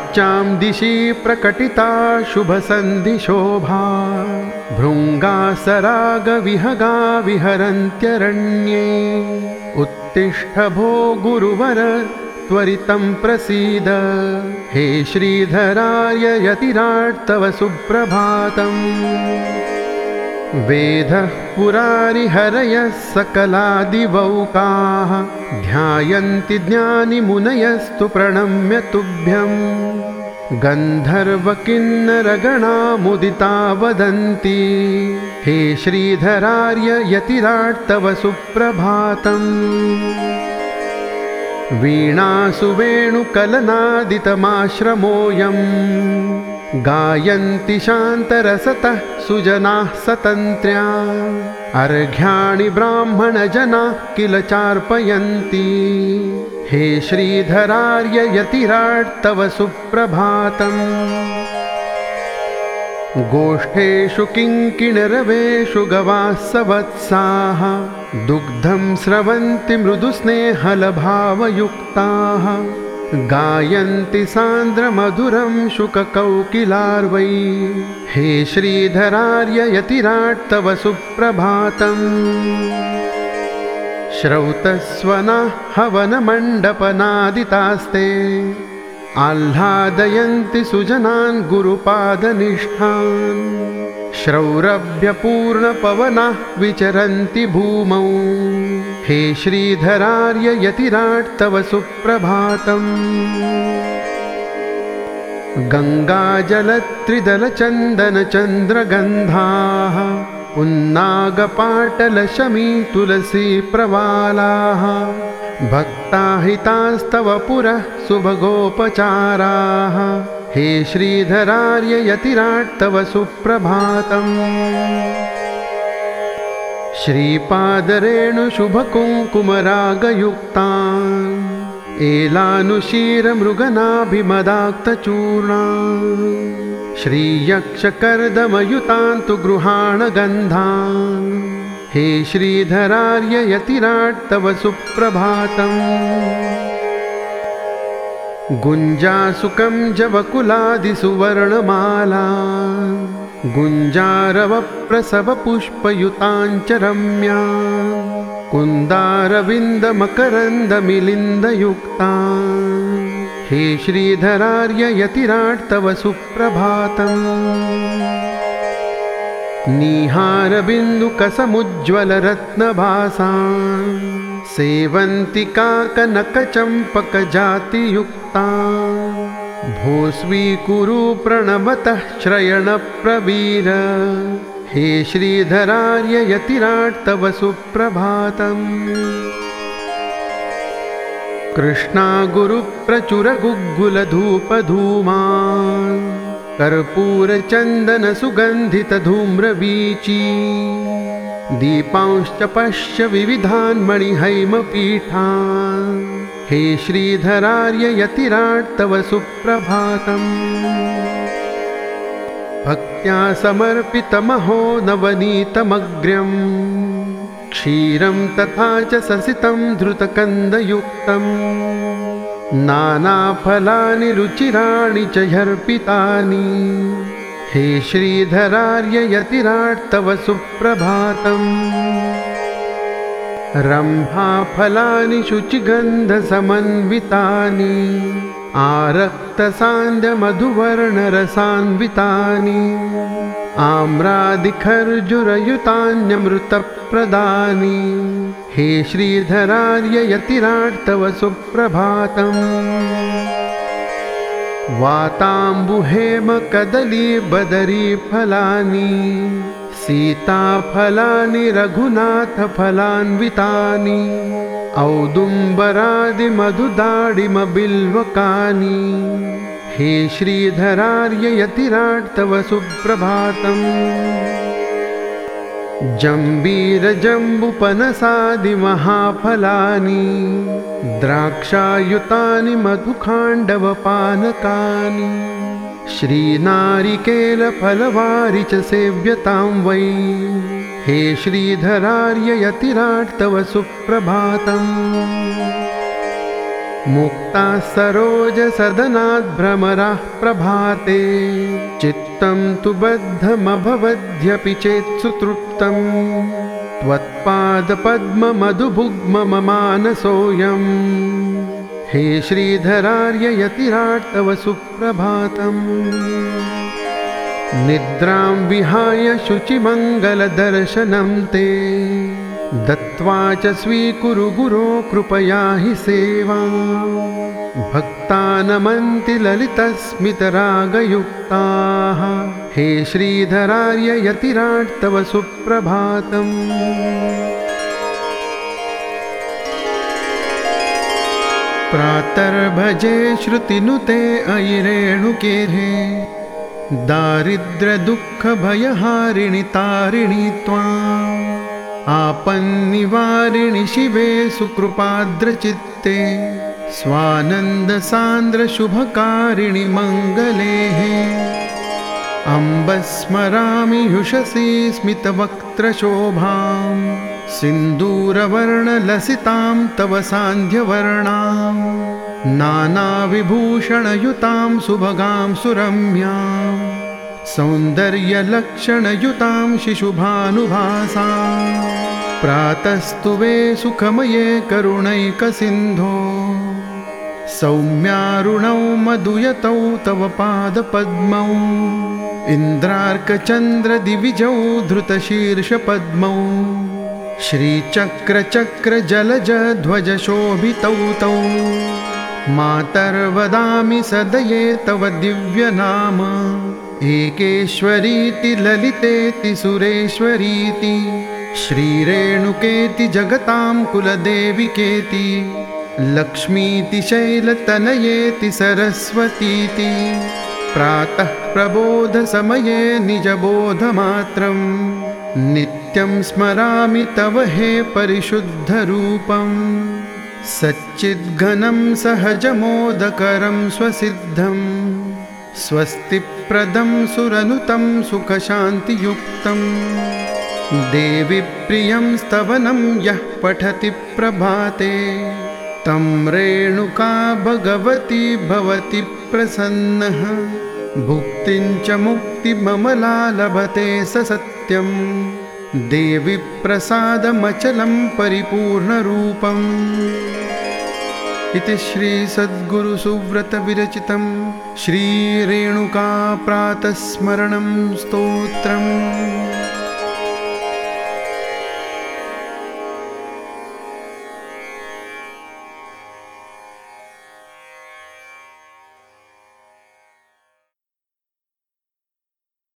प्राच्यां दिशि प्रकटिता शुभसन्धिशोभा। भृङ्गासरागविहगा विहरन्त्यरण्ये। उत्तिष्ठ भो गुरुवर त्वरितं प्रसीद। हे श्रीधराय यतिराट् तव सुप्रभातम् वेदः पुरारिहरयः सकलादिवौकाः ध्यायन्ति ज्ञानिमुनयस्तु प्रणम्य तुभ्यम्। गन्धर्वकिन्नरगणामुदिता वदन्ति हे श्रीधरार्य यतिराट् तव सुप्रभातम् वीणासु वेणुकलनादितमाश्रमोऽयम् गायन्ति शान्तरसतः सुजनाः सतन्त्र्या। अर्घ्याणि ब्राह्मणजनाः किल चार्पयन्ति। हे श्रीधरार्य यतिराट् तव सुप्रभातम्। गोष्ठेषु किङ्किणरवेषु गवाः सवत्साः दुग्धं स्रवन्ति मृदुस्नेहलभावयुक्ताः गायन्ति सान्द्रमधुरं शुककौकिलार्वै। हे श्रीधरार्य यतिराट् तव सुप्रभातम्। श्रौतस्वनः हवनमण्डपनादितास्ते आह्लादयन्ति सुजनान् गुरुपादनिष्ठान्। श्रौरभ्यपूर्णपवनाः विचरन्ति भूमौ हे श्रीधरार्य यतिराट् तव सुप्रभातम्। गङ्गाजलत्रिदलचन्दनचन्द्रगन्धाः उन्नागपाटलशमीतुलसीप्रवालाः भक्ताहितास्तव पुरः सुभगोपचाराः हे श्रीधरार्य यतिराट् तव सुप्रभातम् श्रीपादरेणुशुभकुङ्कुमरागयुक्तान् एलानुशीरमृगनाभिमदाक्तचूर्णा श्रीयक्षकर्दमयुतान् तु गृहाणगन्धान् हे श्रीधरार्य यतिराट् तव सुप्रभातम् गुञ्जासुकं जवकुलादिसुवर्णमाला गुञ्जारवप्रसवपुष्पयुताञ्च रम्या कुन्दारविन्दमकरन्दमिलिन्दयुक्ता। हे श्रीधरार्य यतिराट् तव सुप्रभातम् सेवन्ति काकनकचम्पकजातियुक्ता भो स्वीकुरु प्रणवतः श्रयणप्रवीर हे श्रीधरार्य यतिराट् तव सुप्रभातम्। कृष्णागुरुप्रचुरगुग्गुलधूपधूमा कर्पूरचन्दनसुगन्धितधूम्रवीची दीपांश्च पश्य विविधान् मणिहैमपीठान् हे श्रीधरार्य यतिराट् तव सुप्रभातम्। भक्त्या समर्पितमहो नवनीतमग्र्यम्। क्षीरं तथा च ससितं धृतकन्दयुक्तम्। नानाफलानि रुचिराणि च ह्यर्पितानि। हे श्रीधरार्य यतिराट् तव सुप्रभातम् रम्भाफलानि शुचिगन्धसमन्वितानि आरक्तसान्द्यमधुवर्णरसान्वितानि आम्रादिखर्जुरयुतान्यमृतप्रदानि। हे श्रीधरार्य यतिराट् तव सुप्रभातम् वाताम्बुहेमकदलीबदरीफलानि सीताफलानि रघुनाथफलान्वितानि औदुम्बरादिमधुदाडिमबिल्वकानि। हे श्रीधरार्य यतिराट् तव सुप्रभातम् जम्बीरजम्बुपनसादिमहाफलानि द्राक्षायुतानि मधुखाण्डवपानकानि श्रीनारिकेलफलवारि च सेव्यतां वै। हे श्रीधरार्य यतिराट् तव सुप्रभातम् मुक्ता सरोजसदनाद्भ्रमराः प्रभाते। चित्तं तु बद्धमभवद्यपि चेत् सुतृप्तम् त्वत्पादपद्ममधुभुग्मममानसोऽयम्। हे श्रीधरार्ययतिराट् तव सुप्रभातम्। निद्रां विहाय शुचिमङ्गलदर्शनं ते दत्त्वा च स्वीकुरु गुरो कृपया हि सेवा। भक्तानमन्ति ललितस्मितरागयुक्ताः। हे श्रीधरार्ययतिराट् तव सुप्रभातम्। प्रातर्भजे श्रुतिनुते अयि रेणुकेहे दारिद्र्यदुःखभयहारिणि तारिणि त्वा आपन्निवारिणि शिवे सुकृपाद्रचित्ते स्वानन्दसान्द्रशुभकारिणि मङ्गलेः अम्ब स्मरामि युषसि स्मितवक्त्रशोभाम् सिन्दूरवर्णलसितां तव सान्ध्यवर्णां नानाविभूषणयुतां सुभगां सुरम्यां सौन्दर्यलक्षणयुतां शिशुभानुभासा। प्रातस्तुवे सुखमये करुणैकसिन्धो। सौम्यारुणौ मधुयतौ तव पादपद्मौ। इन्द्रार्कचन्द्रदिविजौ धृतशीर्षपद्मौ। श्रीचक्रचक्रजलजध्वजशोभितौ तौ। मातर्वदामि सदये तव दिव्यनाम एकेश्वरीति ललितेति सुरेश्वरीति श्रीरेणुकेति जगतां कुलदेविकेति लक्ष्मीति शैलतनयेति सरस्वतीति। प्रातः प्रबोधसमये निजबोधमात्रम् नित्यं स्मरामि तव हे परिशुद्धरूपं सच्चिद्घनं सहजमोदकरं स्वसिद्धं स्वस्तिप्रदं सुरनुतं सुखशान्तियुक्तं। देवि प्रियं स्तवनं यः पठति प्रभाते तं रेणुका भगवती भवति प्रसन्नः। भुक्तिं च मुक्तिममला लभते स सत्यम् देवि प्रसादमचलं परिपूर्णरूपम्। इति श्रीसद्गुरुसुव्रतविरचितं श्रीरेणुका प्रातस्मरणं स्तोत्रम्